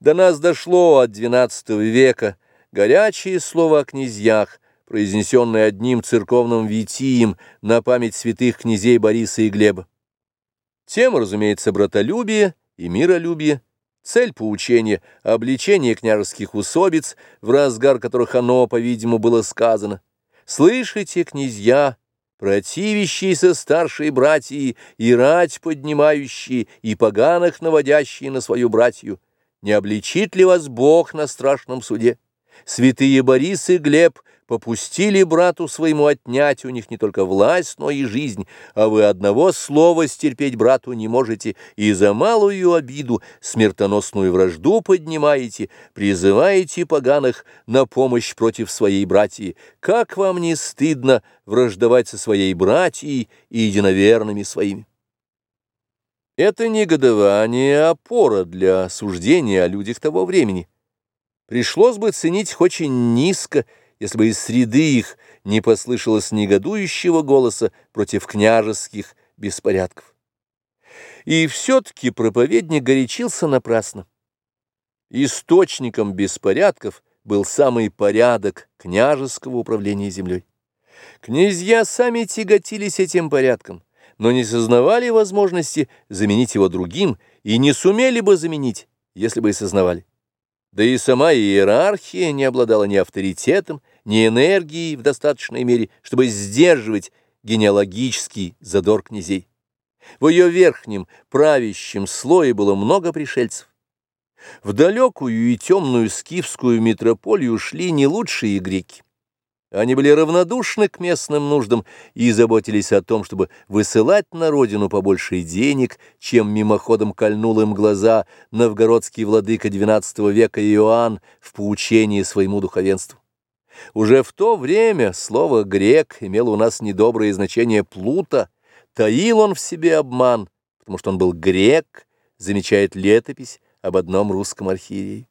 До нас дошло от XII века горячее слово о князьях, произнесенное одним церковным витием на память святых князей Бориса и Глеба. Тема, разумеется, братолюбие и миролюбие, цель поучения — обличение княжеских усобиц, в разгар которых оно, по-видимому, было сказано. «Слышите, князья, противящиеся старшие братья и рать поднимающие, и поганых наводящие на свою братью, не обличит ли вас Бог на страшном суде? Святые Борис и Глеб попустили брату своему отнять у них не только власть, но и жизнь, а вы одного слова стерпеть брату не можете, и за малую обиду смертоносную вражду поднимаете, призываете поганых на помощь против своей братьи. Как вам не стыдно враждовать со своей братьей и единоверными своими? Это негодование – опора для суждения о людях того времени. Пришлось бы ценить очень низко, если бы из среды их не послышалось негодующего голоса против княжеских беспорядков. И все-таки проповедник горячился напрасно. Источником беспорядков был самый порядок княжеского управления землей. Князья сами тяготились этим порядком но не сознавали возможности заменить его другим и не сумели бы заменить, если бы и сознавали. Да и сама иерархия не обладала ни авторитетом, ни энергией в достаточной мере, чтобы сдерживать генеалогический задор князей. В ее верхнем правящем слое было много пришельцев. В далекую и темную скифскую метрополию шли не лучшие греки. Они были равнодушны к местным нуждам и заботились о том, чтобы высылать на родину побольше денег, чем мимоходом кольнул им глаза новгородский владыка XII века Иоанн в поучении своему духовенству. Уже в то время слово «грек» имело у нас недоброе значение «плута», таил он в себе обман, потому что он был грек, замечает летопись об одном русском архиерее.